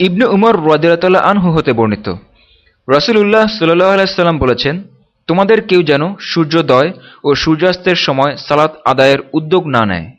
ইবনু উমর রাজিয়াতাল্লাহ আনহু হতে বর্ণিত। রসুলুল্লাহ সাল্লাহ আলাইসাল্লাম বলেছেন, তোমাদের কেউ যেন সূর্যোদয় ও সূর্যাস্তের সময় সালাত আদায়ের উদ্যোগ না নেয়।